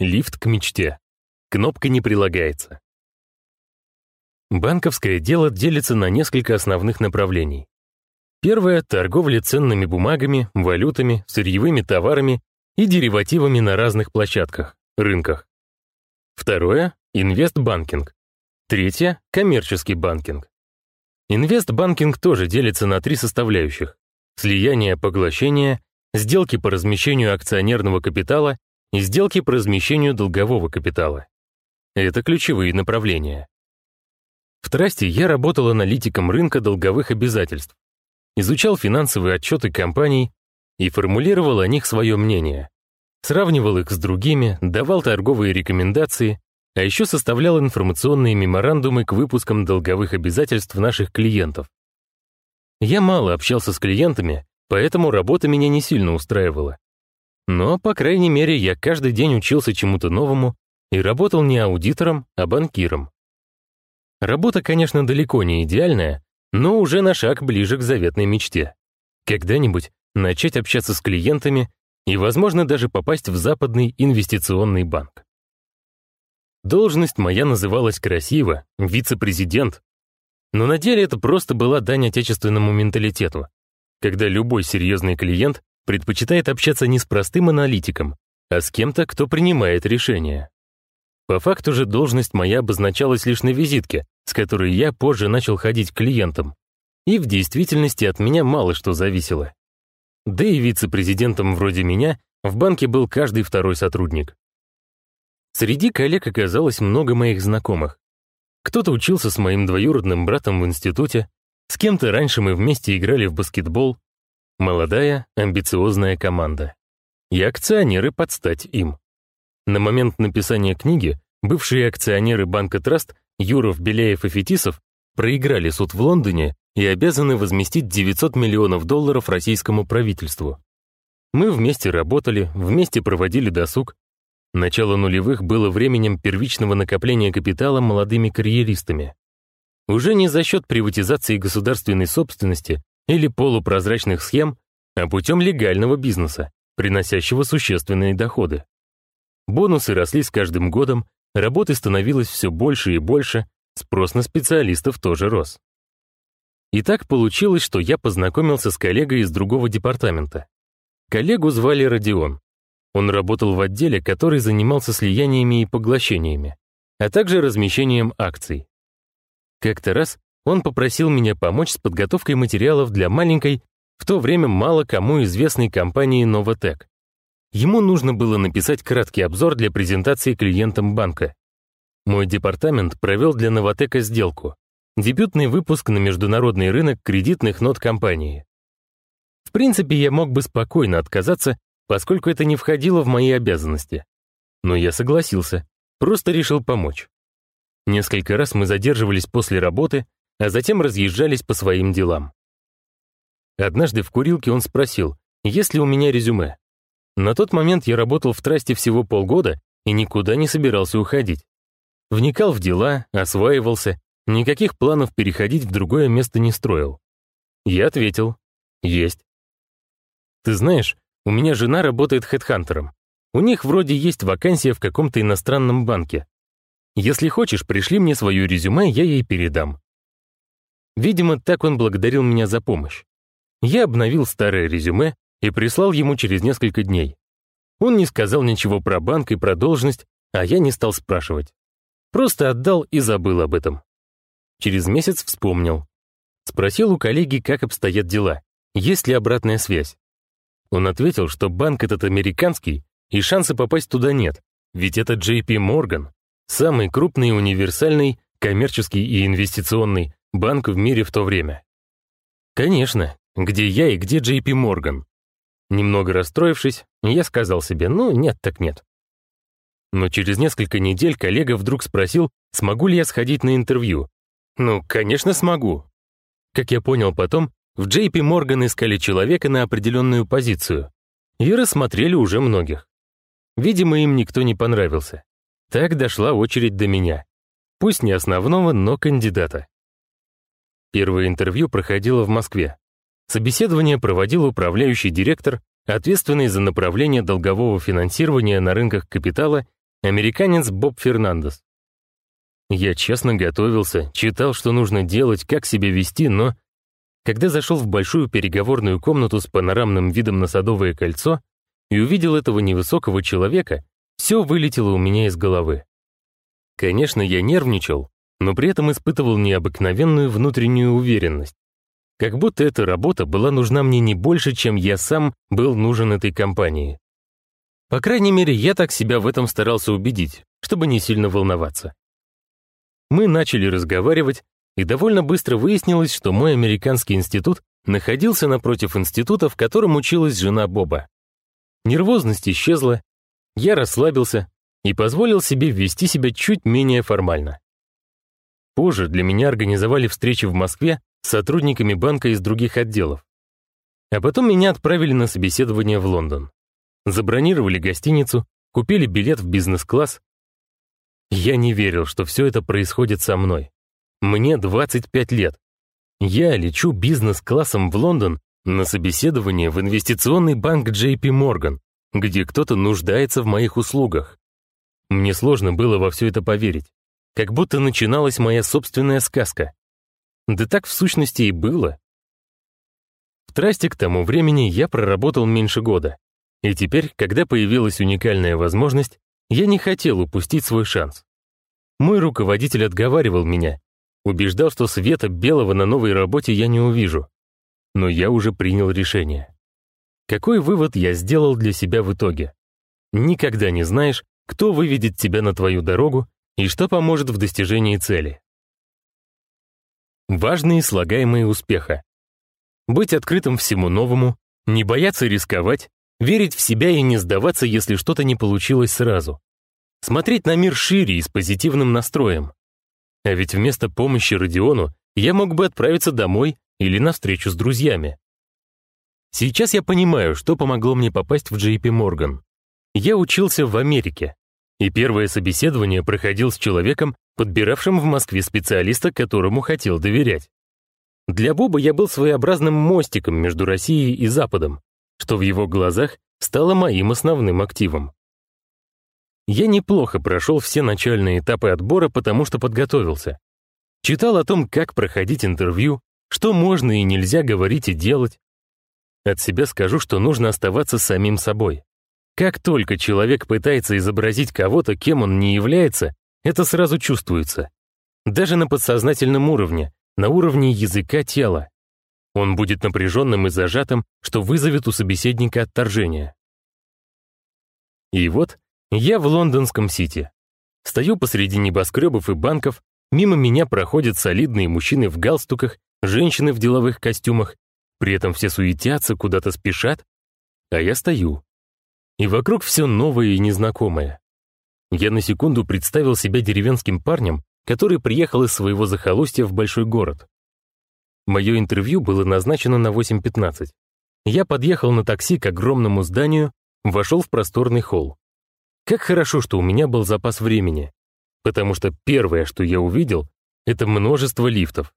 Лифт к мечте. Кнопка не прилагается. Банковское дело делится на несколько основных направлений. Первое — торговля ценными бумагами, валютами, сырьевыми товарами и деривативами на разных площадках, рынках. Второе — инвестбанкинг. Третье — коммерческий банкинг. Инвестбанкинг тоже делится на три составляющих. Слияние, поглощение, сделки по размещению акционерного капитала и сделки по размещению долгового капитала. Это ключевые направления. В Трасте я работал аналитиком рынка долговых обязательств, изучал финансовые отчеты компаний и формулировал о них свое мнение. Сравнивал их с другими, давал торговые рекомендации, а еще составлял информационные меморандумы к выпускам долговых обязательств наших клиентов. Я мало общался с клиентами, поэтому работа меня не сильно устраивала. Но, по крайней мере, я каждый день учился чему-то новому и работал не аудитором, а банкиром. Работа, конечно, далеко не идеальная, но уже на шаг ближе к заветной мечте. Когда-нибудь начать общаться с клиентами и, возможно, даже попасть в западный инвестиционный банк. Должность моя называлась красиво «вице-президент», но на деле это просто была дань отечественному менталитету, когда любой серьезный клиент предпочитает общаться не с простым аналитиком, а с кем-то, кто принимает решения. По факту же должность моя обозначалась лишь на визитке, с которой я позже начал ходить к клиентам. И в действительности от меня мало что зависело. Да и вице-президентом вроде меня в банке был каждый второй сотрудник. Среди коллег оказалось много моих знакомых. Кто-то учился с моим двоюродным братом в институте, с кем-то раньше мы вместе играли в баскетбол. Молодая, амбициозная команда. И акционеры под стать им. На момент написания книги бывшие акционеры банка Траст Юров, Беляев и Фетисов проиграли суд в Лондоне и обязаны возместить 900 миллионов долларов российскому правительству. Мы вместе работали, вместе проводили досуг. Начало нулевых было временем первичного накопления капитала молодыми карьеристами. Уже не за счет приватизации государственной собственности или полупрозрачных схем, а путем легального бизнеса, приносящего существенные доходы. Бонусы росли с каждым годом, работы становилось все больше и больше, спрос на специалистов тоже рос. И так получилось, что я познакомился с коллегой из другого департамента. Коллегу звали Родион. Он работал в отделе, который занимался слияниями и поглощениями, а также размещением акций. Как-то раз он попросил меня помочь с подготовкой материалов для маленькой, в то время мало кому известной компании Новотек. Ему нужно было написать краткий обзор для презентации клиентам банка. Мой департамент провел для Новотека сделку. Дебютный выпуск на международный рынок кредитных нот компании. В принципе, я мог бы спокойно отказаться, поскольку это не входило в мои обязанности. Но я согласился, просто решил помочь. Несколько раз мы задерживались после работы, а затем разъезжались по своим делам. Однажды в курилке он спросил, есть ли у меня резюме. На тот момент я работал в трасте всего полгода и никуда не собирался уходить. Вникал в дела, осваивался, никаких планов переходить в другое место не строил. Я ответил, есть. Ты знаешь, у меня жена работает хедхантером. У них вроде есть вакансия в каком-то иностранном банке. Если хочешь, пришли мне свое резюме, я ей передам. Видимо, так он благодарил меня за помощь. Я обновил старое резюме, и прислал ему через несколько дней. Он не сказал ничего про банк и про должность, а я не стал спрашивать. Просто отдал и забыл об этом. Через месяц вспомнил. Спросил у коллеги, как обстоят дела, есть ли обратная связь. Он ответил, что банк этот американский, и шанса попасть туда нет, ведь это JP Morgan, самый крупный универсальный, коммерческий и инвестиционный банк в мире в то время. Конечно, где я и где JP Morgan? Немного расстроившись, я сказал себе, ну нет так нет. Но через несколько недель коллега вдруг спросил, смогу ли я сходить на интервью. Ну, конечно, смогу. Как я понял потом, в JP Morgan искали человека на определенную позицию и рассмотрели уже многих. Видимо, им никто не понравился. Так дошла очередь до меня. Пусть не основного, но кандидата. Первое интервью проходило в Москве. Собеседование проводил управляющий директор, ответственный за направление долгового финансирования на рынках капитала американец Боб Фернандес. Я честно готовился, читал, что нужно делать, как себя вести, но... Когда зашел в большую переговорную комнату с панорамным видом на Садовое кольцо и увидел этого невысокого человека, все вылетело у меня из головы. Конечно, я нервничал, но при этом испытывал необыкновенную внутреннюю уверенность. Как будто эта работа была нужна мне не больше, чем я сам был нужен этой компании. По крайней мере, я так себя в этом старался убедить, чтобы не сильно волноваться. Мы начали разговаривать, и довольно быстро выяснилось, что мой американский институт находился напротив института, в котором училась жена Боба. Нервозность исчезла, я расслабился и позволил себе вести себя чуть менее формально. Позже для меня организовали встречи в Москве с сотрудниками банка из других отделов. А потом меня отправили на собеседование в Лондон. Забронировали гостиницу, купили билет в бизнес-класс, я не верил, что все это происходит со мной. Мне 25 лет. Я лечу бизнес-классом в Лондон на собеседование в инвестиционный банк JP Morgan, где кто-то нуждается в моих услугах. Мне сложно было во все это поверить. Как будто начиналась моя собственная сказка. Да так в сущности и было. В трасте к тому времени я проработал меньше года. И теперь, когда появилась уникальная возможность, я не хотел упустить свой шанс. Мой руководитель отговаривал меня, убеждал, что света белого на новой работе я не увижу. Но я уже принял решение. Какой вывод я сделал для себя в итоге? Никогда не знаешь, кто выведет тебя на твою дорогу и что поможет в достижении цели. Важные слагаемые успеха. Быть открытым всему новому, не бояться рисковать, Верить в себя и не сдаваться, если что-то не получилось сразу. Смотреть на мир шире и с позитивным настроем. А ведь вместо помощи Родиону я мог бы отправиться домой или на встречу с друзьями. Сейчас я понимаю, что помогло мне попасть в JP Morgan. Я учился в Америке, и первое собеседование проходил с человеком, подбиравшим в Москве специалиста, которому хотел доверять. Для Боба я был своеобразным мостиком между Россией и Западом что в его глазах стало моим основным активом. Я неплохо прошел все начальные этапы отбора, потому что подготовился. Читал о том, как проходить интервью, что можно и нельзя говорить и делать. От себя скажу, что нужно оставаться самим собой. Как только человек пытается изобразить кого-то, кем он не является, это сразу чувствуется. Даже на подсознательном уровне, на уровне языка тела. Он будет напряженным и зажатым, что вызовет у собеседника отторжение. И вот я в лондонском Сити. Стою посреди небоскребов и банков, мимо меня проходят солидные мужчины в галстуках, женщины в деловых костюмах, при этом все суетятся, куда-то спешат, а я стою. И вокруг все новое и незнакомое. Я на секунду представил себя деревенским парнем, который приехал из своего захолустья в большой город. Мое интервью было назначено на 8.15. Я подъехал на такси к огромному зданию, вошел в просторный холл. Как хорошо, что у меня был запас времени, потому что первое, что я увидел, это множество лифтов.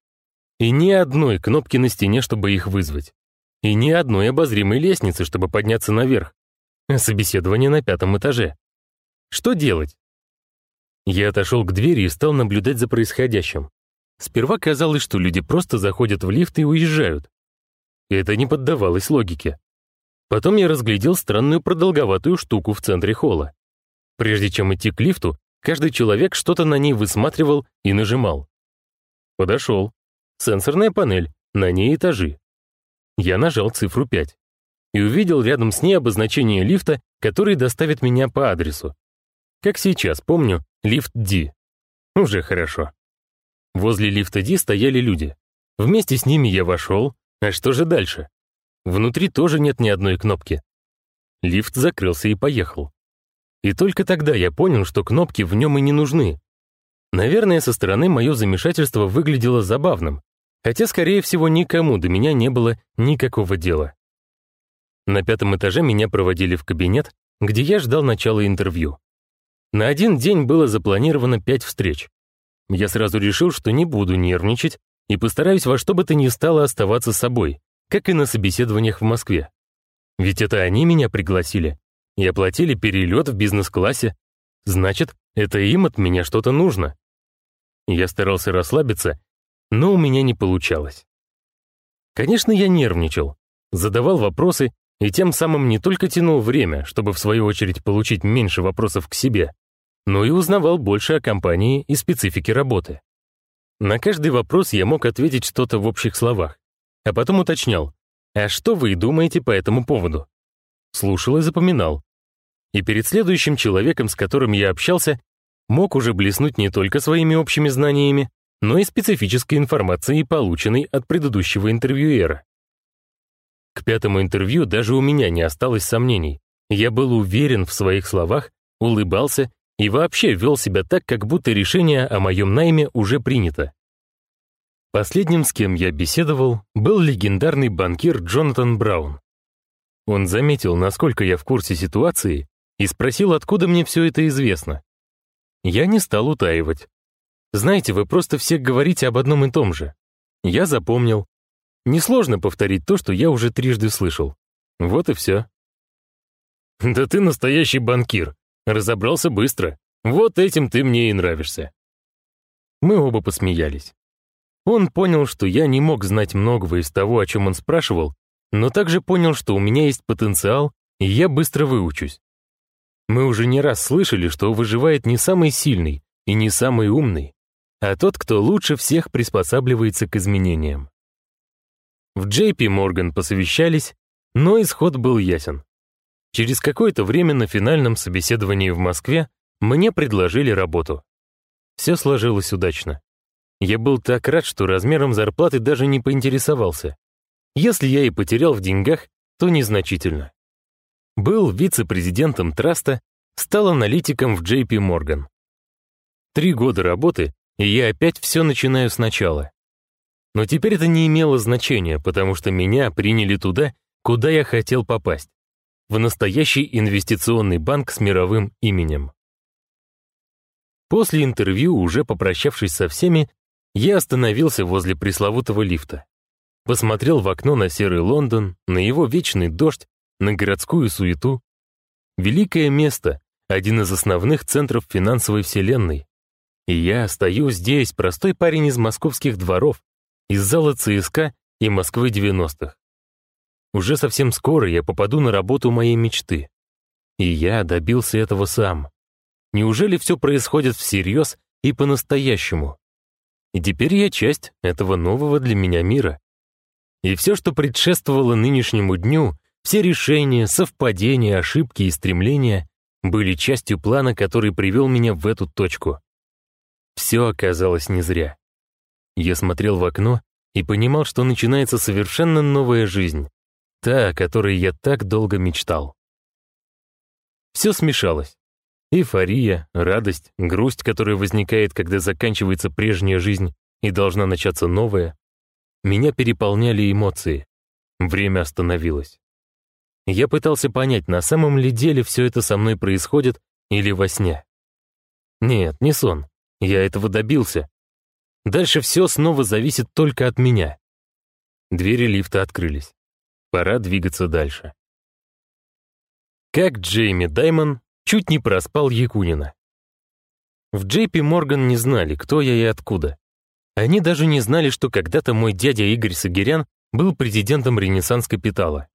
И ни одной кнопки на стене, чтобы их вызвать. И ни одной обозримой лестницы, чтобы подняться наверх. Собеседование на пятом этаже. Что делать? Я отошел к двери и стал наблюдать за происходящим. Сперва казалось, что люди просто заходят в лифт и уезжают. Это не поддавалось логике. Потом я разглядел странную продолговатую штуку в центре холла. Прежде чем идти к лифту, каждый человек что-то на ней высматривал и нажимал. Подошел. Сенсорная панель, на ней этажи. Я нажал цифру 5 и увидел рядом с ней обозначение лифта, который доставит меня по адресу. Как сейчас помню, лифт D. Уже хорошо. Возле лифта Ди стояли люди. Вместе с ними я вошел. А что же дальше? Внутри тоже нет ни одной кнопки. Лифт закрылся и поехал. И только тогда я понял, что кнопки в нем и не нужны. Наверное, со стороны мое замешательство выглядело забавным, хотя, скорее всего, никому до меня не было никакого дела. На пятом этаже меня проводили в кабинет, где я ждал начала интервью. На один день было запланировано пять встреч. Я сразу решил, что не буду нервничать и постараюсь во что бы то ни стало оставаться собой, как и на собеседованиях в Москве. Ведь это они меня пригласили и оплатили перелет в бизнес-классе. Значит, это им от меня что-то нужно. Я старался расслабиться, но у меня не получалось. Конечно, я нервничал, задавал вопросы и тем самым не только тянул время, чтобы в свою очередь получить меньше вопросов к себе, но и узнавал больше о компании и специфике работы. На каждый вопрос я мог ответить что-то в общих словах, а потом уточнял, а что вы думаете по этому поводу? Слушал и запоминал. И перед следующим человеком, с которым я общался, мог уже блеснуть не только своими общими знаниями, но и специфической информацией, полученной от предыдущего интервьюера. К пятому интервью даже у меня не осталось сомнений. Я был уверен в своих словах, улыбался и вообще вел себя так, как будто решение о моем найме уже принято. Последним, с кем я беседовал, был легендарный банкир Джонатан Браун. Он заметил, насколько я в курсе ситуации, и спросил, откуда мне все это известно. Я не стал утаивать. Знаете, вы просто все говорите об одном и том же. Я запомнил. Несложно повторить то, что я уже трижды слышал. Вот и все. Да ты настоящий банкир. Разобрался быстро. Вот этим ты мне и нравишься. Мы оба посмеялись. Он понял, что я не мог знать многого из того, о чем он спрашивал, но также понял, что у меня есть потенциал, и я быстро выучусь. Мы уже не раз слышали, что выживает не самый сильный и не самый умный, а тот, кто лучше всех приспосабливается к изменениям. В JP Morgan посовещались, но исход был ясен. Через какое-то время на финальном собеседовании в Москве мне предложили работу. Все сложилось удачно. Я был так рад, что размером зарплаты даже не поинтересовался. Если я и потерял в деньгах, то незначительно. Был вице-президентом траста, стал аналитиком в JP Morgan. Три года работы, и я опять все начинаю сначала. Но теперь это не имело значения, потому что меня приняли туда, куда я хотел попасть. В настоящий инвестиционный банк с мировым именем. После интервью, уже попрощавшись со всеми, я остановился возле пресловутого лифта. Посмотрел в окно на серый Лондон, на его вечный дождь, на городскую суету. Великое место, один из основных центров финансовой вселенной. И я стою здесь, простой парень из московских дворов, из зала ЦСКА и Москвы 90-х. Уже совсем скоро я попаду на работу моей мечты. И я добился этого сам. Неужели все происходит всерьез и по-настоящему? И теперь я часть этого нового для меня мира. И все, что предшествовало нынешнему дню, все решения, совпадения, ошибки и стремления были частью плана, который привел меня в эту точку. Все оказалось не зря. Я смотрел в окно и понимал, что начинается совершенно новая жизнь, та, о которой я так долго мечтал. Все смешалось. Эйфория, радость, грусть, которая возникает, когда заканчивается прежняя жизнь и должна начаться новая. Меня переполняли эмоции. Время остановилось. Я пытался понять, на самом ли деле все это со мной происходит или во сне. Нет, не сон. Я этого добился. Дальше все снова зависит только от меня. Двери лифта открылись. Пора двигаться дальше. Как Джейми Даймон чуть не проспал Якунина. В Джейпи Морган не знали, кто я и откуда. Они даже не знали, что когда-то мой дядя Игорь Сагирян был президентом Ренессанс Капитала.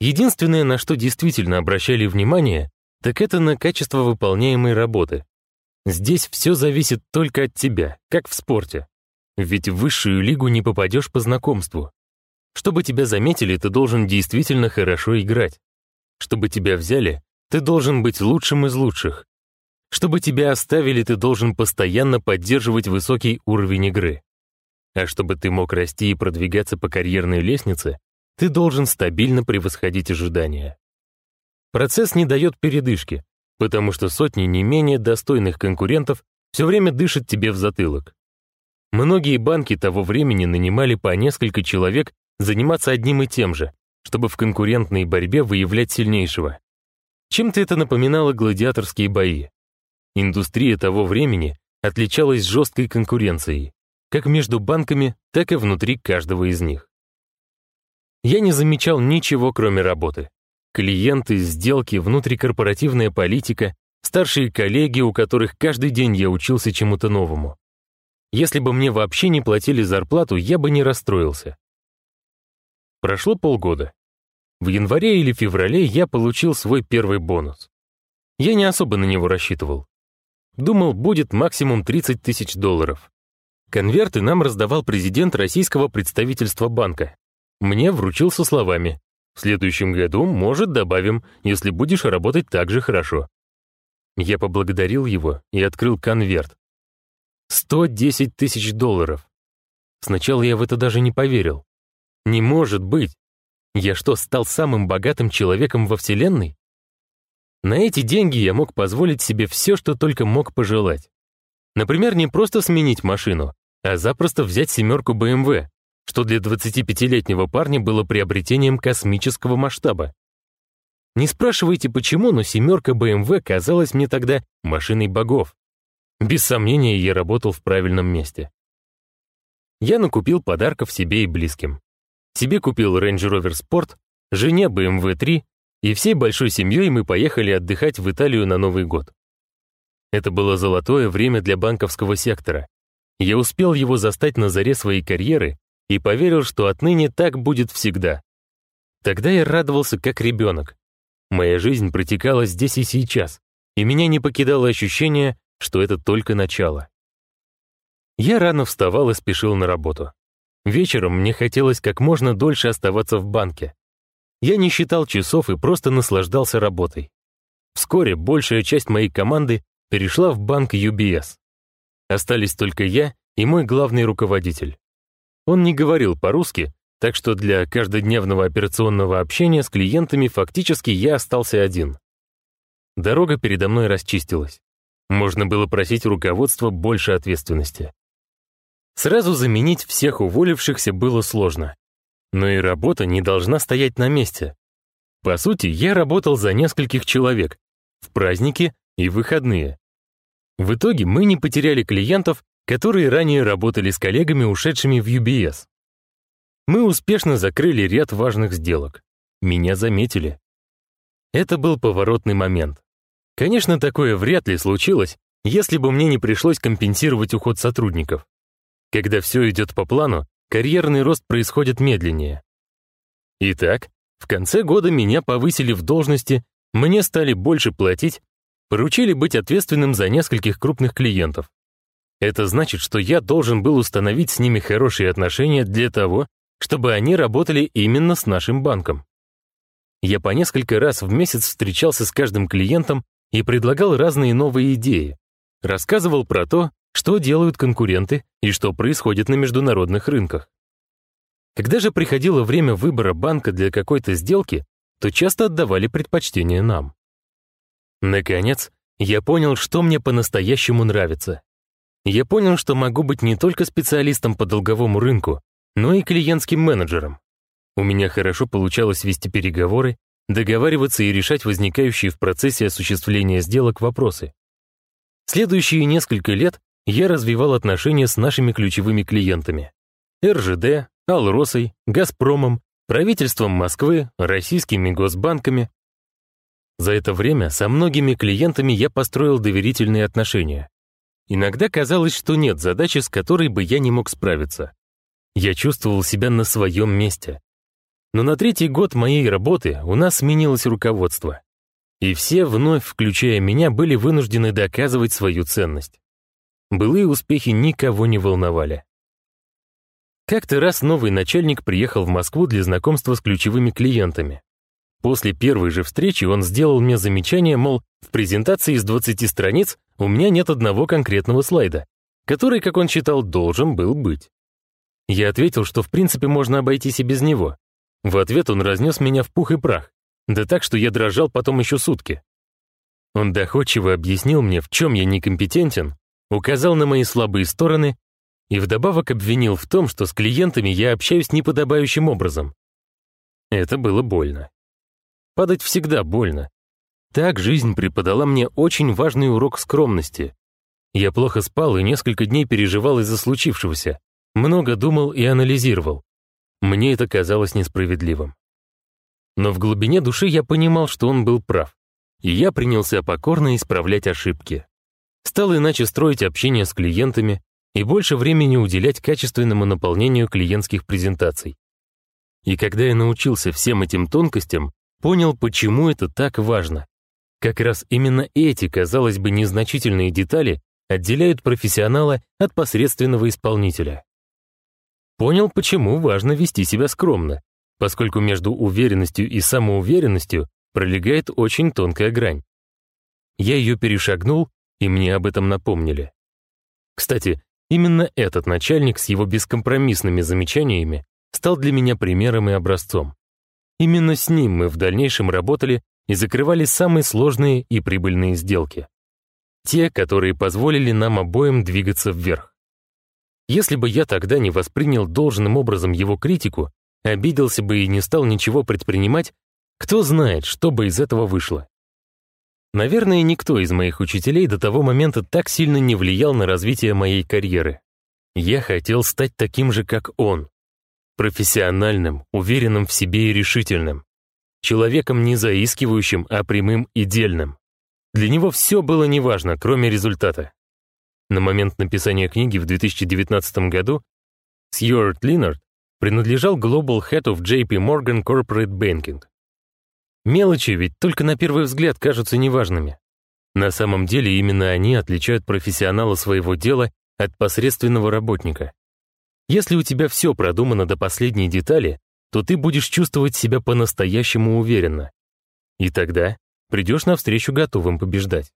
Единственное, на что действительно обращали внимание, так это на качество выполняемой работы. Здесь все зависит только от тебя, как в спорте. Ведь в высшую лигу не попадешь по знакомству. Чтобы тебя заметили, ты должен действительно хорошо играть. Чтобы тебя взяли, ты должен быть лучшим из лучших. Чтобы тебя оставили, ты должен постоянно поддерживать высокий уровень игры. А чтобы ты мог расти и продвигаться по карьерной лестнице, ты должен стабильно превосходить ожидания. Процесс не дает передышки, потому что сотни не менее достойных конкурентов все время дышат тебе в затылок. Многие банки того времени нанимали по несколько человек заниматься одним и тем же, чтобы в конкурентной борьбе выявлять сильнейшего. Чем-то это напоминало гладиаторские бои. Индустрия того времени отличалась жесткой конкуренцией, как между банками, так и внутри каждого из них. Я не замечал ничего, кроме работы. Клиенты, сделки, внутрикорпоративная политика, старшие коллеги, у которых каждый день я учился чему-то новому. Если бы мне вообще не платили зарплату, я бы не расстроился. Прошло полгода. В январе или феврале я получил свой первый бонус. Я не особо на него рассчитывал. Думал, будет максимум 30 тысяч долларов. Конверты нам раздавал президент российского представительства банка. Мне вручил со словами «В следующем году, может, добавим, если будешь работать так же хорошо». Я поблагодарил его и открыл конверт. 110 тысяч долларов. Сначала я в это даже не поверил. Не может быть. Я что, стал самым богатым человеком во Вселенной? На эти деньги я мог позволить себе все, что только мог пожелать. Например, не просто сменить машину, а запросто взять семерку BMW, что для 25-летнего парня было приобретением космического масштаба. Не спрашивайте почему, но семерка BMW казалась мне тогда машиной богов. Без сомнения, я работал в правильном месте. Я накупил подарков себе и близким. Себе купил Range Rover Sport, жене BMW 3, и всей большой семьей мы поехали отдыхать в Италию на Новый год. Это было золотое время для банковского сектора. Я успел его застать на заре своей карьеры и поверил, что отныне так будет всегда. Тогда я радовался как ребенок. Моя жизнь протекала здесь и сейчас, и меня не покидало ощущение, что это только начало. Я рано вставал и спешил на работу. Вечером мне хотелось как можно дольше оставаться в банке. Я не считал часов и просто наслаждался работой. Вскоре большая часть моей команды перешла в банк UBS. Остались только я и мой главный руководитель. Он не говорил по-русски, так что для каждодневного операционного общения с клиентами фактически я остался один. Дорога передо мной расчистилась. Можно было просить руководства больше ответственности. Сразу заменить всех уволившихся было сложно. Но и работа не должна стоять на месте. По сути, я работал за нескольких человек, в праздники и выходные. В итоге мы не потеряли клиентов, которые ранее работали с коллегами, ушедшими в UBS. Мы успешно закрыли ряд важных сделок. Меня заметили. Это был поворотный момент. Конечно, такое вряд ли случилось, если бы мне не пришлось компенсировать уход сотрудников. Когда все идет по плану, карьерный рост происходит медленнее. Итак, в конце года меня повысили в должности, мне стали больше платить, поручили быть ответственным за нескольких крупных клиентов. Это значит, что я должен был установить с ними хорошие отношения для того, чтобы они работали именно с нашим банком. Я по несколько раз в месяц встречался с каждым клиентом и предлагал разные новые идеи, рассказывал про то, что делают конкуренты и что происходит на международных рынках. Когда же приходило время выбора банка для какой-то сделки, то часто отдавали предпочтение нам. Наконец, я понял, что мне по-настоящему нравится. Я понял, что могу быть не только специалистом по долговому рынку, но и клиентским менеджером. У меня хорошо получалось вести переговоры, договариваться и решать возникающие в процессе осуществления сделок вопросы. Следующие несколько лет я развивал отношения с нашими ключевыми клиентами. РЖД, Алросой, Газпромом, правительством Москвы, российскими госбанками. За это время со многими клиентами я построил доверительные отношения. Иногда казалось, что нет задачи, с которой бы я не мог справиться. Я чувствовал себя на своем месте. Но на третий год моей работы у нас сменилось руководство. И все, вновь включая меня, были вынуждены доказывать свою ценность. Былые успехи никого не волновали. Как-то раз новый начальник приехал в Москву для знакомства с ключевыми клиентами. После первой же встречи он сделал мне замечание, мол, в презентации из 20 страниц у меня нет одного конкретного слайда, который, как он считал, должен был быть. Я ответил, что в принципе можно обойтись и без него. В ответ он разнес меня в пух и прах, да так, что я дрожал потом еще сутки. Он доходчиво объяснил мне, в чем я некомпетентен, указал на мои слабые стороны и вдобавок обвинил в том, что с клиентами я общаюсь неподобающим образом. Это было больно. Падать всегда больно. Так жизнь преподала мне очень важный урок скромности. Я плохо спал и несколько дней переживал из-за случившегося, много думал и анализировал. Мне это казалось несправедливым. Но в глубине души я понимал, что он был прав. и я принялся покорно исправлять ошибки. Стал иначе строить общение с клиентами и больше времени уделять качественному наполнению клиентских презентаций. И когда я научился всем этим тонкостям, понял, почему это так важно. Как раз именно эти, казалось бы, незначительные детали отделяют профессионала от посредственного исполнителя. Понял, почему важно вести себя скромно, поскольку между уверенностью и самоуверенностью пролегает очень тонкая грань. Я ее перешагнул, и мне об этом напомнили. Кстати, именно этот начальник с его бескомпромиссными замечаниями стал для меня примером и образцом. Именно с ним мы в дальнейшем работали и закрывали самые сложные и прибыльные сделки. Те, которые позволили нам обоим двигаться вверх. Если бы я тогда не воспринял должным образом его критику, обиделся бы и не стал ничего предпринимать, кто знает, что бы из этого вышло. Наверное, никто из моих учителей до того момента так сильно не влиял на развитие моей карьеры. Я хотел стать таким же, как он. Профессиональным, уверенным в себе и решительным. Человеком не заискивающим, а прямым и дельным. Для него все было неважно, кроме результата. На момент написания книги в 2019 году Сьюарт Линнард принадлежал Global Head of JP Morgan Corporate Banking. Мелочи ведь только на первый взгляд кажутся неважными. На самом деле именно они отличают профессионала своего дела от посредственного работника. Если у тебя все продумано до последней детали, то ты будешь чувствовать себя по-настоящему уверенно. И тогда придешь навстречу готовым побеждать.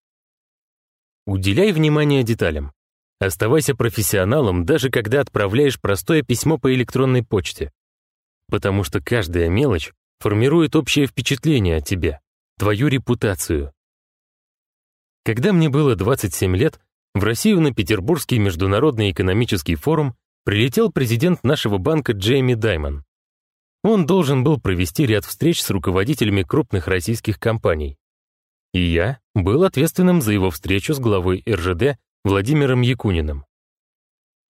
Уделяй внимание деталям. Оставайся профессионалом, даже когда отправляешь простое письмо по электронной почте. Потому что каждая мелочь формирует общее впечатление о тебе, твою репутацию. Когда мне было 27 лет, в Россию на Петербургский международный экономический форум прилетел президент нашего банка Джейми Даймон. Он должен был провести ряд встреч с руководителями крупных российских компаний. И я был ответственным за его встречу с главой РЖД Владимиром Якуниным.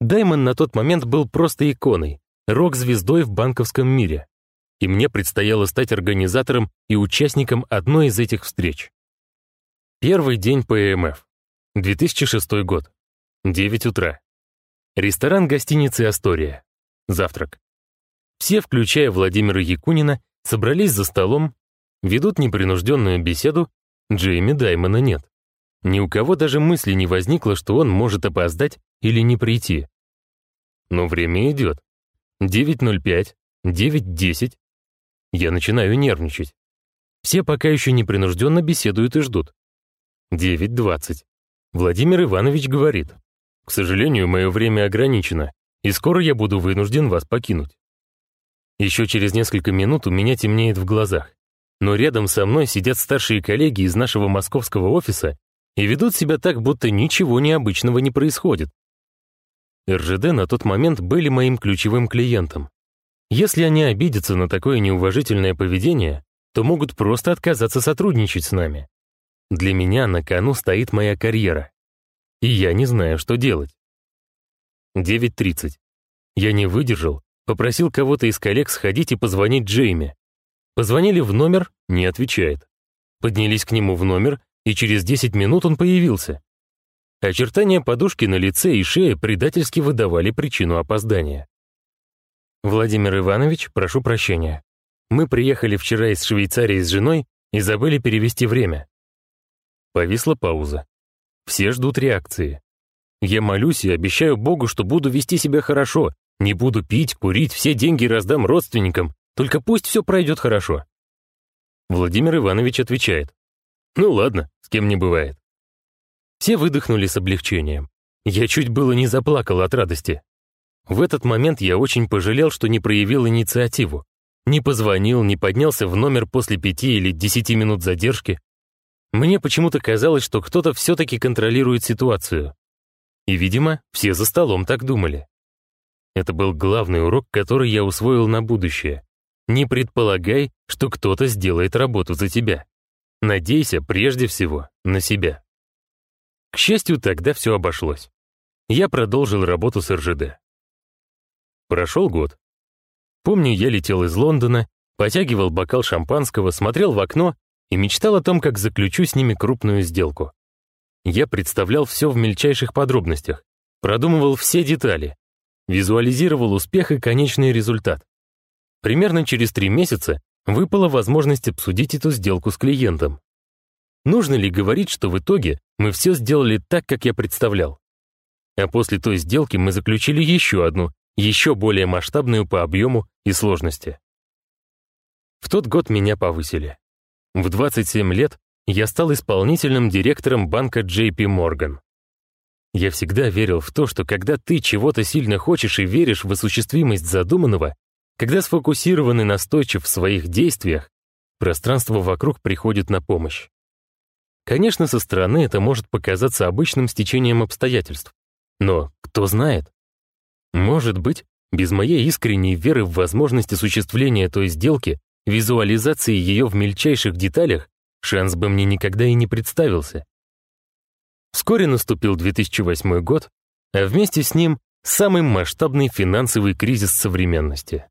Даймон на тот момент был просто иконой, рок-звездой в банковском мире и мне предстояло стать организатором и участником одной из этих встреч. Первый день ПМФ. 2006 год. 9 утра. Ресторан гостиницы «Астория». Завтрак. Все, включая Владимира Якунина, собрались за столом, ведут непринужденную беседу, Джейми Даймона нет. Ни у кого даже мысли не возникло, что он может опоздать или не прийти. Но время идет. 9.05, 9.10, я начинаю нервничать. Все пока еще непринужденно беседуют и ждут. 9.20. Владимир Иванович говорит, «К сожалению, мое время ограничено, и скоро я буду вынужден вас покинуть». Еще через несколько минут у меня темнеет в глазах, но рядом со мной сидят старшие коллеги из нашего московского офиса и ведут себя так, будто ничего необычного не происходит. РЖД на тот момент были моим ключевым клиентом, если они обидятся на такое неуважительное поведение, то могут просто отказаться сотрудничать с нами. Для меня на кону стоит моя карьера. И я не знаю, что делать. 9.30. Я не выдержал, попросил кого-то из коллег сходить и позвонить Джейми. Позвонили в номер, не отвечает. Поднялись к нему в номер, и через 10 минут он появился. Очертания подушки на лице и шее предательски выдавали причину опоздания. «Владимир Иванович, прошу прощения. Мы приехали вчера из Швейцарии с женой и забыли перевести время». Повисла пауза. Все ждут реакции. Я молюсь и обещаю Богу, что буду вести себя хорошо, не буду пить, курить, все деньги раздам родственникам, только пусть все пройдет хорошо. Владимир Иванович отвечает. «Ну ладно, с кем не бывает». Все выдохнули с облегчением. Я чуть было не заплакал от радости. В этот момент я очень пожалел, что не проявил инициативу. Не позвонил, не поднялся в номер после пяти или десяти минут задержки. Мне почему-то казалось, что кто-то все-таки контролирует ситуацию. И, видимо, все за столом так думали. Это был главный урок, который я усвоил на будущее. Не предполагай, что кто-то сделает работу за тебя. Надейся прежде всего на себя. К счастью, тогда все обошлось. Я продолжил работу с РЖД. Прошел год. Помню, я летел из Лондона, потягивал бокал шампанского, смотрел в окно и мечтал о том, как заключу с ними крупную сделку. Я представлял все в мельчайших подробностях, продумывал все детали, визуализировал успех и конечный результат. Примерно через три месяца выпала возможность обсудить эту сделку с клиентом. Нужно ли говорить, что в итоге мы все сделали так, как я представлял? А после той сделки мы заключили еще одну, еще более масштабную по объему и сложности. В тот год меня повысили. В 27 лет я стал исполнительным директором банка JP Morgan. Я всегда верил в то, что когда ты чего-то сильно хочешь и веришь в осуществимость задуманного, когда сфокусирован и настойчив в своих действиях, пространство вокруг приходит на помощь. Конечно, со стороны это может показаться обычным стечением обстоятельств, но кто знает? Может быть, без моей искренней веры в возможность осуществления той сделки, визуализации ее в мельчайших деталях, шанс бы мне никогда и не представился. Вскоре наступил 2008 год, а вместе с ним самый масштабный финансовый кризис современности.